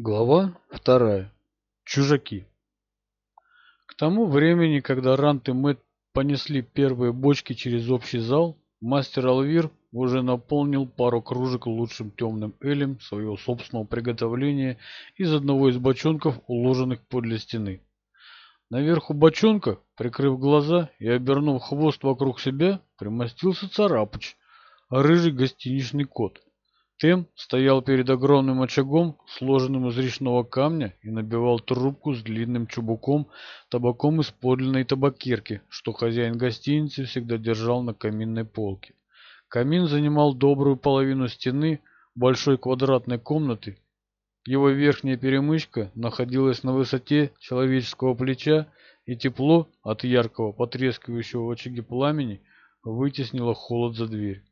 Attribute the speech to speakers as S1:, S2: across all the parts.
S1: Глава вторая. Чужаки. К тому времени, когда Рант и Мэтт понесли первые бочки через общий зал, мастер Алвир уже наполнил пару кружек лучшим темным элем своего собственного приготовления из одного из бочонков, уложенных подле стены. Наверху бочонка, прикрыв глаза и обернув хвост вокруг себя, примостился царапыч, а рыжий гостиничный кот – тем стоял перед огромным очагом, сложенным из речного камня, и набивал трубку с длинным чубуком, табаком из подлинной табакирки, что хозяин гостиницы всегда держал на каминной полке. Камин занимал добрую половину стены большой квадратной комнаты. Его верхняя перемычка находилась на высоте человеческого плеча, и тепло от яркого, потрескивающего в очаге пламени вытеснило холод за дверь.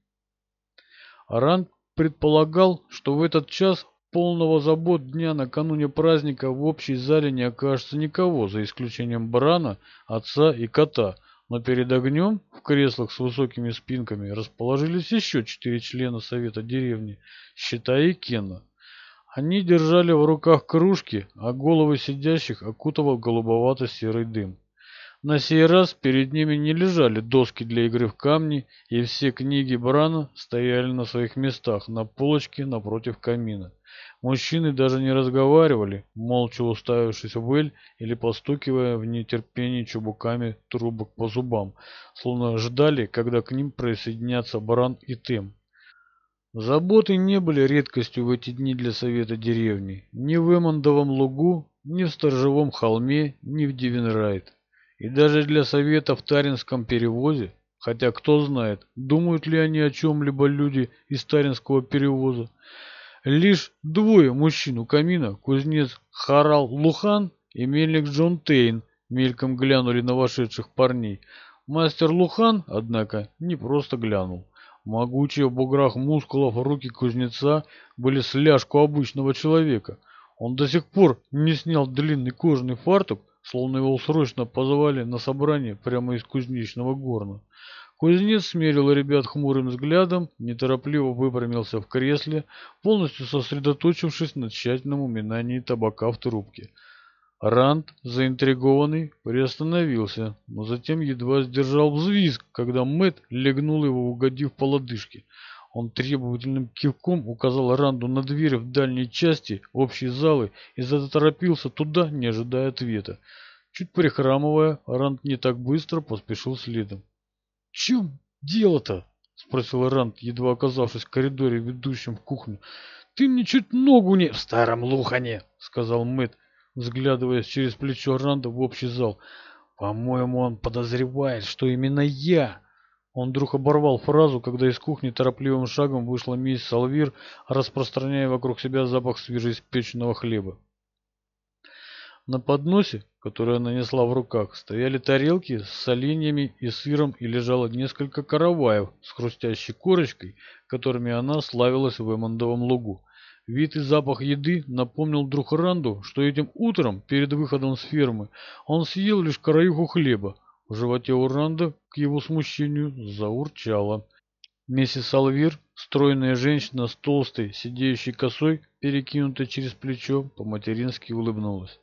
S1: Аран предполагал, что в этот час полного забот дня накануне праздника в общей зале не окажется никого, за исключением Брана, отца и кота. Но перед огнем в креслах с высокими спинками расположились еще четыре члена совета деревни, считая Кена. Они держали в руках кружки, а головы сидящих окутывал голубовато-серый дым. На сей раз перед ними не лежали доски для игры в камни, и все книги Брана стояли на своих местах, на полочке напротив камина. Мужчины даже не разговаривали, молча уставившись в Эль или постукивая в нетерпении чубуками трубок по зубам, словно ждали, когда к ним присоединятся Бран и Тем. Заботы не были редкостью в эти дни для совета деревни, ни в Эмондовом лугу, ни в Сторожевом холме, ни в Дивенрайт. И даже для советов в Таринском перевозе, хотя кто знает, думают ли они о чем-либо люди из Таринского перевоза. Лишь двое мужчин у камина, кузнец Харал Лухан и мельник Джон Тейн, мельком глянули на вошедших парней. Мастер Лухан, однако, не просто глянул. Могучие в буграх мускулов руки кузнеца были сляжку обычного человека. Он до сих пор не снял длинный кожаный фартук, словно его срочно позвали на собрание прямо из кузнечного горна. Кузнец смерил ребят хмурым взглядом, неторопливо выпрямился в кресле, полностью сосредоточившись на тщательном уминании табака в трубке. Ранд, заинтригованный, приостановился, но затем едва сдержал взвизг, когда Мэт легнул его, угодив по лодыжке. Он требовательным кивком указал Ранду на дверь в дальней части общей залы и заторопился туда, не ожидая ответа. Чуть прихрамывая, Ранд не так быстро поспешил следом. «В чем дело-то?» — спросил Ранд, едва оказавшись в коридоре, ведущем в кухню. «Ты мне чуть ногу не...» «В старом лухане!» — сказал Мэтт, взглядываясь через плечо Ранда в общий зал. «По-моему, он подозревает, что именно я он вдруг оборвал фразу, когда из кухни торопливым шагом вышла мисс Салвир, распространяя вокруг себя запах свежеиспеченного хлеба. На подносе, который она несла в руках, стояли тарелки с соленьями и сыром и лежало несколько караваев с хрустящей корочкой, которыми она славилась в Эмондовом лугу. Вид и запах еды напомнил вдруг Ранду, что этим утром, перед выходом с фермы, он съел лишь караюху хлеба. В животе у Ранда его смущению, заурчала. Миссис Алвир, стройная женщина с толстой, сидеющей косой, перекинутой через плечо, по-матерински улыбнулась.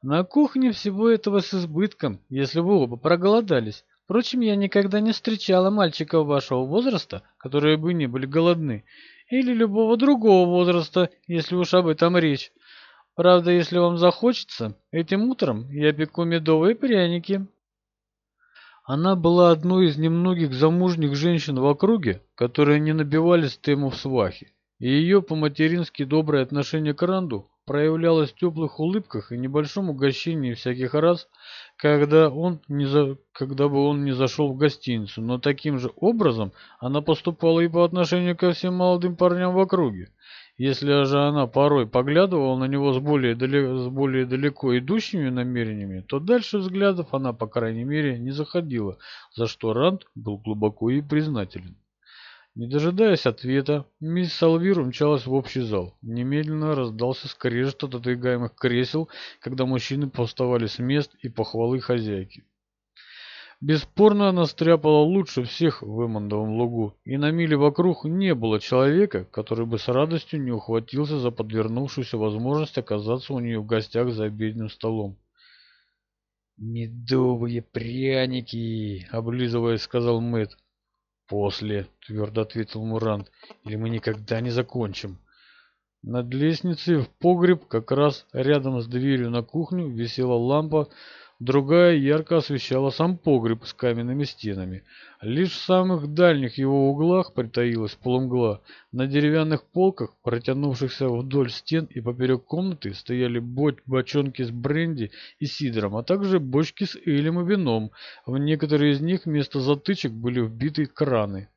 S1: «На кухне всего этого с избытком, если вы оба проголодались. Впрочем, я никогда не встречала мальчиков вашего возраста, которые бы не были голодны, или любого другого возраста, если уж об этом речь. Правда, если вам захочется, этим утром я пеку медовые пряники». Она была одной из немногих замужних женщин в округе, которые не набивались тему в свахе, и ее по-матерински доброе отношение к Ранду проявлялось в теплых улыбках и небольшом угощении всяких раз, когда, он не за... когда бы он не зашел в гостиницу, но таким же образом она поступала и по отношению ко всем молодым парням в округе. Если же она порой поглядывала на него с более, далеко, с более далеко идущими намерениями, то дальше взглядов она, по крайней мере, не заходила, за что Ранд был глубоко и признателен. Не дожидаясь ответа, мисс Салвир умчалась в общий зал. Немедленно раздался скрежет отодвигаемых кресел, когда мужчины повставали с мест и похвалы хозяйки. Бесспорно она стряпала лучше всех в Эмондовом лугу, и на миле вокруг не было человека, который бы с радостью не ухватился за подвернувшуюся возможность оказаться у нее в гостях за обеденным столом. «Медовые пряники!» — облизываясь, сказал Мэтт. «После», — твердо ответил Мурант, — «или мы никогда не закончим». Над лестницей в погреб, как раз рядом с дверью на кухню, висела лампа Другая ярко освещала сам погреб с каменными стенами. Лишь в самых дальних его углах притаилась полумгла. На деревянных полках, протянувшихся вдоль стен и поперек комнаты, стояли бочонки с бренди и сидром, а также бочки с элем и вином. В некоторые из них вместо затычек были вбиты краны.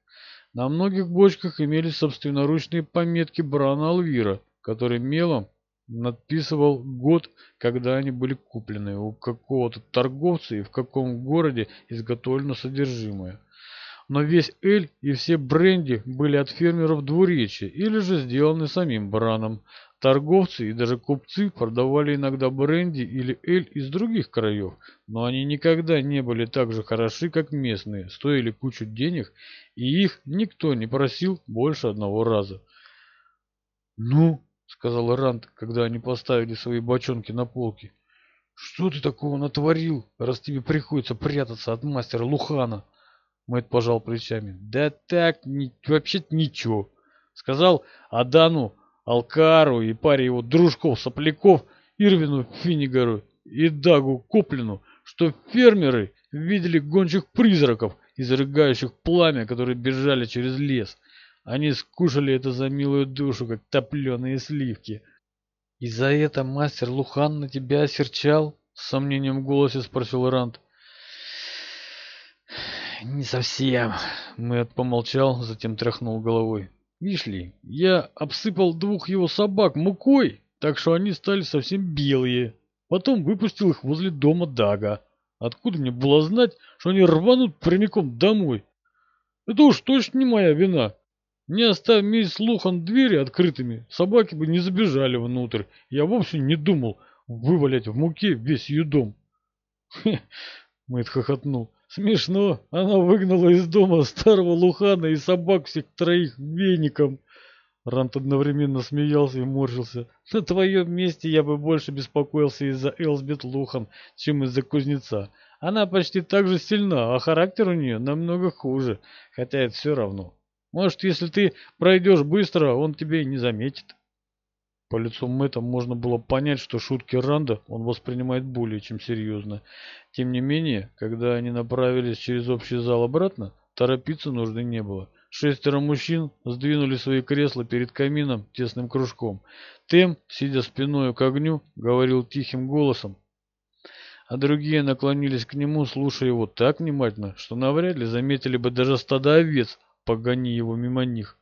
S1: На многих бочках имелись собственноручные пометки Брана Алвира, который мелом надписывал год, когда они были куплены у какого-то торговца и в каком городе изготовлено содержимое. Но весь эль и все бренди были от фермеров двуречия или же сделаны самим бараном. Торговцы и даже купцы продавали иногда бренди или эль из других краев, но они никогда не были так же хороши, как местные, стоили кучу денег, и их никто не просил больше одного раза. «Ну, — сказал Рант, когда они поставили свои бочонки на полки. «Что ты такого натворил, раз тебе приходится прятаться от мастера Лухана?» Мэтт пожал плечами. «Да так, не, вообще-то ничего», — сказал Адану, Алкару и паре его дружков-сопляков Ирвину Финнигару и Дагу Коплину, что фермеры видели гончих призраков, изрыгающих пламя, которые бежали через лес — они скушали это за милую душу, как топленые сливки. И за это мастер Лухан на тебя осерчал? С сомнением в голосе спросил Ранд. Не совсем. Мэт помолчал, затем тряхнул головой. Видишь ли, я обсыпал двух его собак мукой, так что они стали совсем белые. Потом выпустил их возле дома Дага. Откуда мне было знать, что они рванут прямиком домой? Это уж точно не моя вина. Не оставь мисс Лухан двери открытыми, собаки бы не забежали внутрь. Я вовсе не думал вывалять в муке весь ее дом. Мэтт хохотнул. Смешно, она выгнала из дома старого Лухана и собак всех троих веником. Рант одновременно смеялся и морщился. На твоем месте я бы больше беспокоился из-за Элсбет Лухан, чем из-за кузнеца. Она почти так же сильна, а характер у нее намного хуже, хотя это все равно. Может, если ты пройдешь быстро, он тебе и не заметит. По лицу Мэтта можно было понять, что шутки Ранда он воспринимает более чем серьезно. Тем не менее, когда они направились через общий зал обратно, торопиться нужды не было. Шестеро мужчин сдвинули свои кресла перед камином тесным кружком. Тем, сидя спиной к огню, говорил тихим голосом, а другие наклонились к нему, слушая его так внимательно, что навряд ли заметили бы даже стадо овец, погони его мимо них.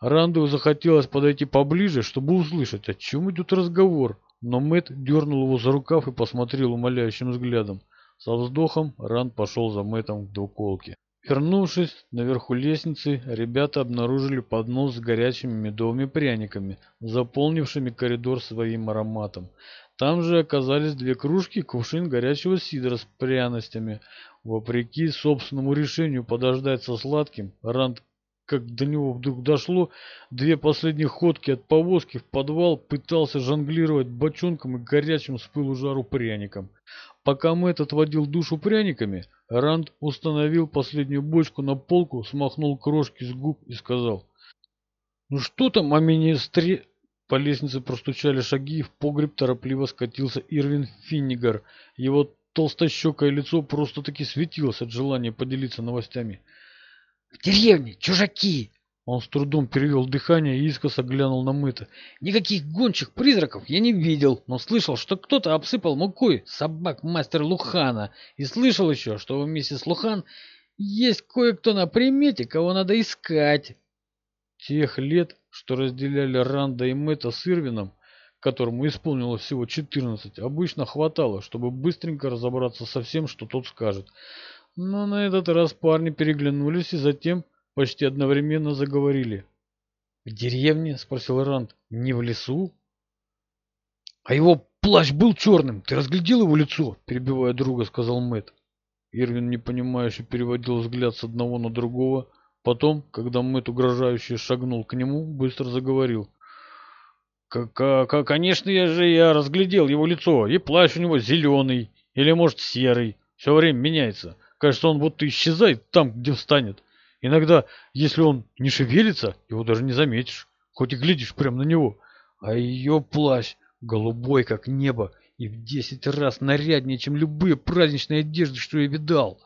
S1: Ранду захотелось подойти поближе, чтобы услышать, о чем идет разговор, но Мэт дернул его за рукав и посмотрел умоляющим взглядом. Со вздохом Ранд пошел за Мэтом к двуколке. Вернувшись наверху лестницы, ребята обнаружили поднос с горячими медовыми пряниками, заполнившими коридор своим ароматом. Там же оказались две кружки кувшин горячего сидра с пряностями. Вопреки собственному решению подождать со сладким, Ранд, как до него вдруг дошло, две последних ходки от повозки в подвал пытался жонглировать бочонком и горячим с пылу жару пряником. Пока Мэтт отводил душу пряниками, Ранд установил последнюю бочку на полку, смахнул крошки с губ и сказал, «Ну что там о министре...» По лестнице простучали шаги, в погреб торопливо скатился Ирвин Финнигар. Его толстощекое лицо просто-таки светилось от желания поделиться новостями.
S2: «В деревне чужаки!»
S1: Он с трудом перевел дыхание и искоса глянул на мыто.
S2: «Никаких гончих призраков я не видел, но слышал, что кто-то обсыпал мукой собак мастер Лухана. И слышал еще, что у миссис Лухан есть кое-кто на примете, кого надо искать»
S1: тех лет, что разделяли Ранда и Мэтта с Ирвином, которому исполнилось всего 14, обычно хватало, чтобы быстренько разобраться со всем, что тот скажет. Но на этот раз парни переглянулись и затем почти одновременно заговорили.
S2: «В деревне?» – спросил Ранд. «Не в лесу?» «А его плащ был черным! Ты разглядел его лицо?» – перебивая друга, сказал Мэтт.
S1: Ирвин непонимающе переводил взгляд с одного на другого – Потом, когда Мэтт угрожающе шагнул к нему, быстро заговорил. «Конечно, я же я разглядел его лицо, и плащ у него зеленый, или, может, серый. Все время меняется. Кажется, он будто исчезает там, где встанет. Иногда, если он не шевелится, его даже не заметишь, хоть и глядишь прямо на него. А ее плащ голубой, как небо, и в десять раз наряднее, чем любые праздничные одежды, что я видал».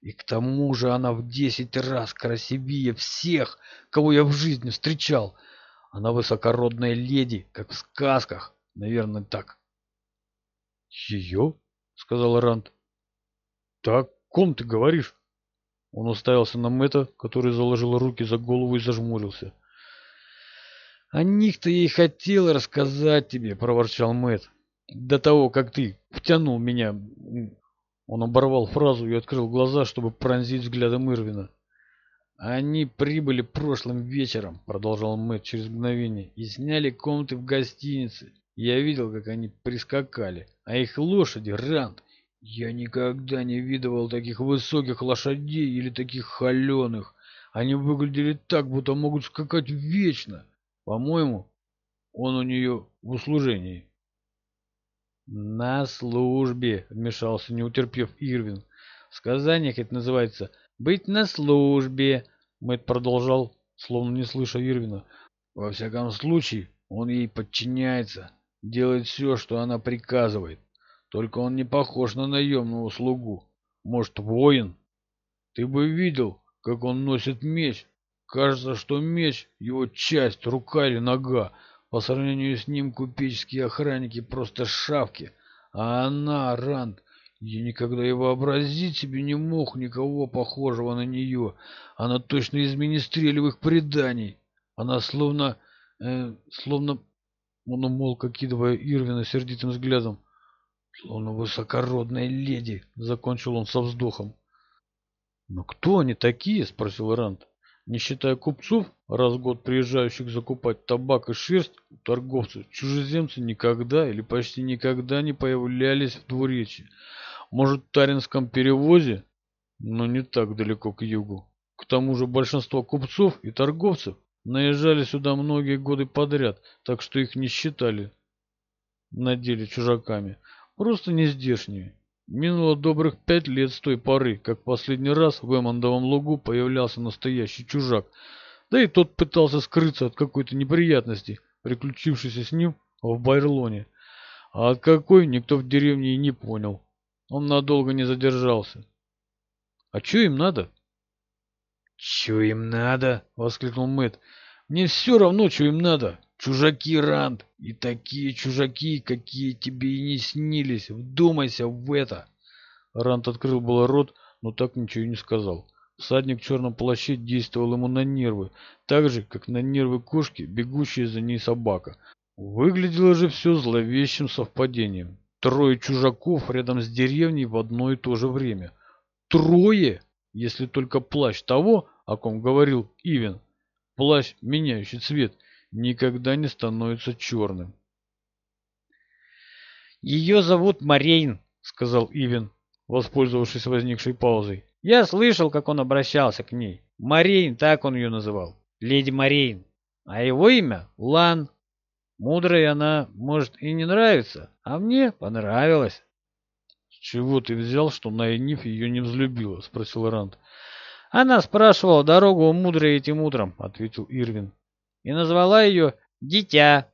S1: И к тому же она в десять раз красивее всех, кого я в жизни встречал. Она высокородная леди, как в сказках. Наверное, так. «Ее?» — сказал Ранд. «Так ком ты говоришь?» Он уставился на Мэтта, который заложил руки за голову и зажмурился. «О них-то я и хотел рассказать тебе», — проворчал Мэтт. «До того, как ты втянул меня он оборвал фразу и открыл глаза, чтобы пронзить взглядом Ирвина. «Они прибыли прошлым вечером», — продолжал Мэтт через мгновение, — «и сняли комнаты в гостинице. Я видел, как они прискакали, а их лошади — рант. Я никогда не видывал таких высоких лошадей или таких холеных. Они выглядели так, будто могут скакать вечно. По-моему, он у нее в услужении». «На службе», — вмешался, неутерпев Ирвин. «В сказаниях это называется «быть на службе», — Мэтт продолжал, словно не слыша Ирвина. «Во всяком случае, он ей подчиняется, делает все, что она приказывает. Только он не похож на наемного слугу. Может, воин? Ты бы видел, как он носит меч. Кажется, что меч — его часть, рука или нога. По сравнению с ним купеческие охранники просто шавки, а она, Ранд, я никогда и вообразить себе не мог никого похожего на нее. Она точно из министрелевых преданий. Она словно... Э, словно... Он умолк, окидывая Ирвина сердитым взглядом. «Словно высокородная леди», — закончил он со вздохом. «Но кто они такие?» — спросил Ранд. «Не считая купцов, раз в год приезжающих закупать табак и шерсть, торговцы, чужеземцы никогда или почти никогда не появлялись в двуречии. Может, в Таринском перевозе, но не так далеко к югу. К тому же большинство купцов и торговцев наезжали сюда многие годы подряд, так что их не считали на деле чужаками. Просто не здешние. Минуло добрых пять лет с той поры, как последний раз в Эмондовом лугу появлялся настоящий чужак – да и тот пытался скрыться от какой-то неприятности, приключившейся с ним в Байрлоне. А от какой, никто в деревне и не понял. Он надолго не задержался. А что им надо? Что им надо? Воскликнул Мэтт. Мне все равно, что им надо. Чужаки, Ранд, и такие чужаки, какие тебе и не снились. Вдумайся в это. Ранд открыл было рот, но так ничего и не сказал. Всадник в черном плаще действовал ему на нервы, так же, как на нервы кошки, бегущая за ней собака. Выглядело же все зловещим совпадением. Трое чужаков рядом с деревней в одно и то же время. Трое, если только плащ того, о ком говорил Ивен. Плащ, меняющий цвет, никогда не становится черным.
S2: «Ее зовут Марейн», — сказал Ивен, воспользовавшись возникшей паузой. Я слышал, как он обращался к ней. Марин, так он ее называл. Леди Марин. А его имя Лан. Мудрая она, может, и не нравится, а мне понравилось.
S1: — С чего ты взял, что Найниф ее не взлюбила? — спросил Ранд.
S2: — Она спрашивала дорогу у мудрой этим утром, — ответил Ирвин. — И назвала ее «Дитя».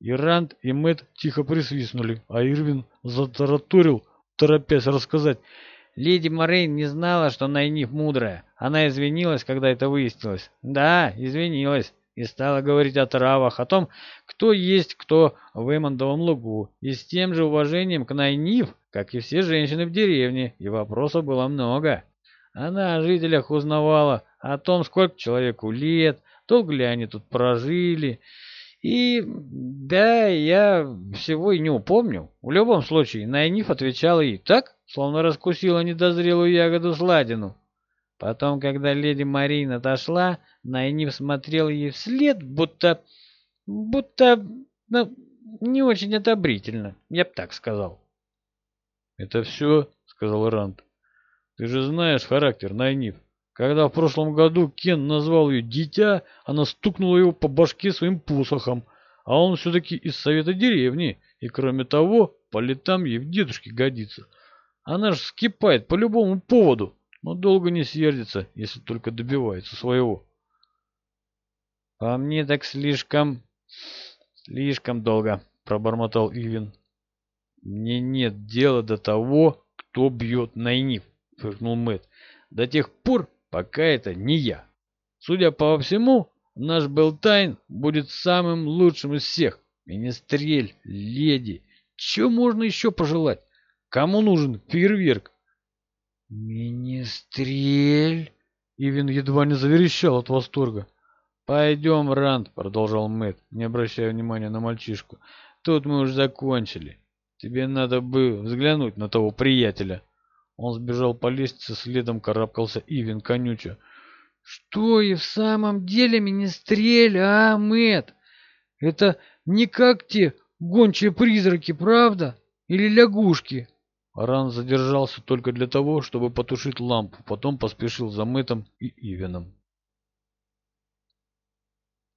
S1: И Ранд, и Мэтт тихо присвистнули, а Ирвин затараторил, торопясь рассказать,
S2: Леди Морейн не знала, что Найниф мудрая. Она извинилась, когда это выяснилось. Да, извинилась. И стала говорить о травах, о том, кто есть кто в Эмондовом лугу. И с тем же уважением к Найниф, как и все женщины в деревне. И вопросов было много. Она о жителях узнавала, о том, сколько человеку лет, долго ли они тут прожили. И да, я всего и не упомнил. В любом случае, Найниф отвечала ей так, словно раскусила недозрелую ягоду сладину. Потом, когда леди Марина отошла, Найниф смотрел ей вслед, будто... будто... ну, не очень одобрительно, я б так сказал.
S1: «Это все?» — сказал Ранд. «Ты же знаешь характер Найниф. Когда в прошлом году Кен назвал ее «дитя», она стукнула его по башке своим посохом, а он все-таки из совета деревни, и кроме того, по летам ей в дедушке годится. Она же вскипает по любому поводу, но долго не сердится, если только добивается своего.
S2: «По мне так слишком... слишком долго», — пробормотал Ивин.
S1: «Мне нет дела до того, кто бьет Найниф», — фыркнул Мэтт. «До тех пор, пока это не я. Судя по всему, наш Белтайн будет самым лучшим из всех. Министрель, леди, что можно еще пожелать? Кому нужен фейерверк?
S2: Министрель?
S1: Ивин едва не заверещал от восторга. «Пойдем, Ранд», — продолжал Мэтт, не обращая внимания на мальчишку. «Тут мы уже закончили. Тебе надо бы взглянуть на того приятеля». Он сбежал по лестнице, следом карабкался Ивин конюча.
S2: «Что и в самом деле министрель, а, Мэтт? Это не как те гончие призраки, правда? Или лягушки?»
S1: Аран задержался только для того, чтобы потушить лампу, потом поспешил за Мэтом и Ивином.